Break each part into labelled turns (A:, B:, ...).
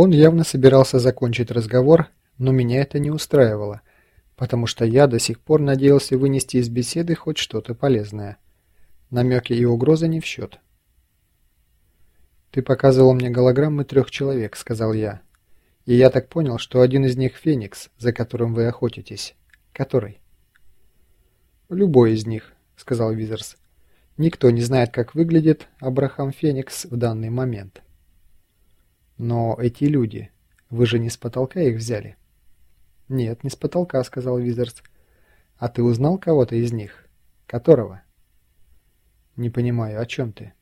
A: Он явно собирался закончить разговор, но меня это не устраивало, потому что я до сих пор надеялся вынести из беседы хоть что-то полезное. Намеки и угрозы не в счет. «Ты показывал мне голограммы трех человек», — сказал я. «И я так понял, что один из них — Феникс, за которым вы охотитесь. Который?» «Любой из них», — сказал Визерс. «Никто не знает, как выглядит Абрахам Феникс в данный момент». «Но эти люди, вы же не с потолка их взяли?» «Нет, не с потолка», — сказал Визерс. «А ты узнал кого-то из них? Которого?» «Не понимаю, о чем ты?»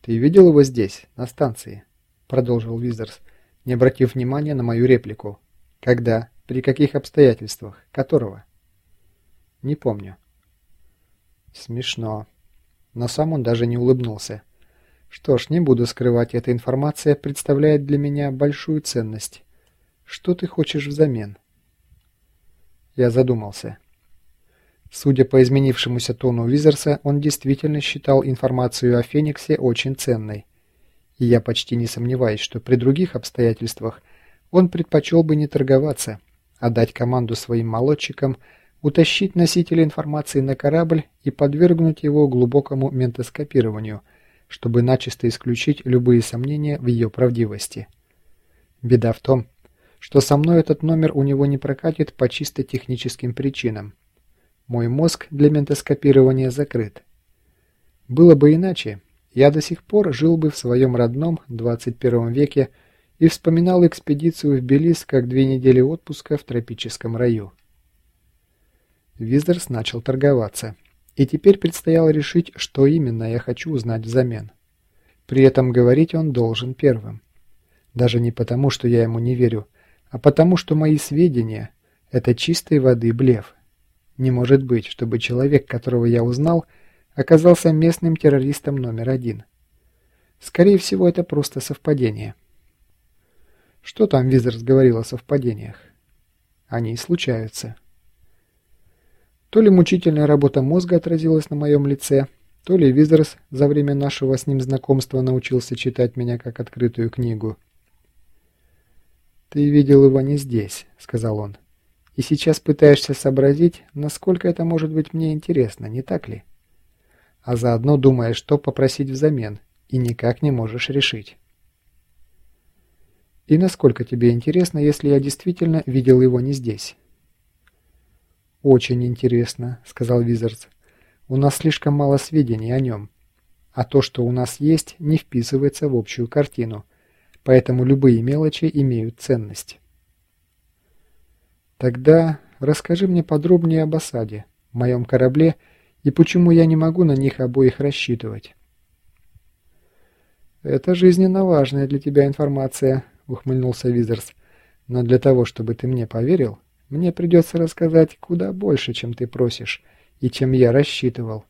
A: «Ты видел его здесь, на станции?» — продолжил Визерс, не обратив внимания на мою реплику. «Когда? При каких обстоятельствах? Которого?» «Не помню». «Смешно». Но сам он даже не улыбнулся. Что ж, не буду скрывать, эта информация представляет для меня большую ценность. Что ты хочешь взамен? Я задумался. Судя по изменившемуся тону Визерса, он действительно считал информацию о Фениксе очень ценной. И я почти не сомневаюсь, что при других обстоятельствах он предпочел бы не торговаться, а дать команду своим молодчикам утащить носителя информации на корабль и подвергнуть его глубокому ментоскопированию – чтобы начисто исключить любые сомнения в ее правдивости. Беда в том, что со мной этот номер у него не прокатит по чисто техническим причинам. Мой мозг для ментоскопирования закрыт. Было бы иначе, я до сих пор жил бы в своем родном 21 веке и вспоминал экспедицию в Белиз как две недели отпуска в тропическом раю. Визерс начал торговаться. И теперь предстояло решить, что именно я хочу узнать взамен. При этом говорить он должен первым. Даже не потому, что я ему не верю, а потому, что мои сведения – это чистой воды блеф. Не может быть, чтобы человек, которого я узнал, оказался местным террористом номер один. Скорее всего, это просто совпадение. Что там Визерс говорил о совпадениях? Они случаются. То ли мучительная работа мозга отразилась на моем лице, то ли Визерс за время нашего с ним знакомства научился читать меня как открытую книгу. «Ты видел его не здесь», — сказал он. «И сейчас пытаешься сообразить, насколько это может быть мне интересно, не так ли? А заодно думаешь, что попросить взамен, и никак не можешь решить». «И насколько тебе интересно, если я действительно видел его не здесь?» «Очень интересно», — сказал Визардс. «У нас слишком мало сведений о нем. А то, что у нас есть, не вписывается в общую картину, поэтому любые мелочи имеют ценность». «Тогда расскажи мне подробнее об осаде, моем корабле и почему я не могу на них обоих рассчитывать». «Это жизненно важная для тебя информация», — ухмыльнулся Визерс. «Но для того, чтобы ты мне поверил, мне придется рассказать куда больше, чем ты просишь, и чем я рассчитывал».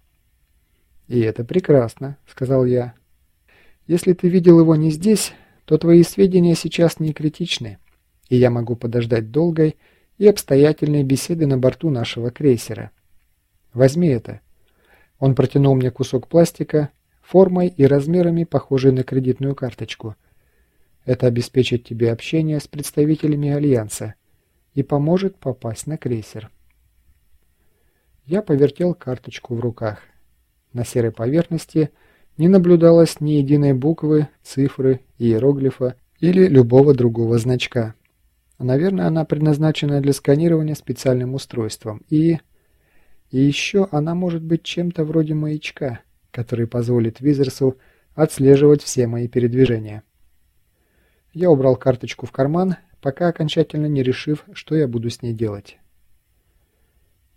A: «И это прекрасно», — сказал я. «Если ты видел его не здесь, то твои сведения сейчас не критичны, и я могу подождать долгой и обстоятельной беседы на борту нашего крейсера. Возьми это». Он протянул мне кусок пластика, формой и размерами похожий на кредитную карточку. Это обеспечит тебе общение с представителями Альянса и поможет попасть на крейсер. Я повертел карточку в руках. На серой поверхности не наблюдалось ни единой буквы, цифры, иероглифа или любого другого значка. Наверное, она предназначена для сканирования специальным устройством. И... И еще она может быть чем-то вроде маячка, который позволит Визерсу отслеживать все мои передвижения. Я убрал карточку в карман пока окончательно не решив, что я буду с ней делать.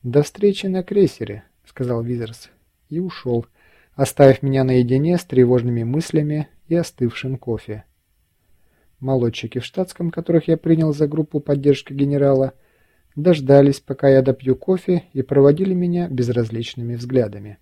A: «До встречи на крейсере», — сказал Визерс, и ушел, оставив меня наедине с тревожными мыслями и остывшим кофе. Молодчики в штатском, которых я принял за группу поддержки генерала, дождались, пока я допью кофе, и проводили меня безразличными взглядами.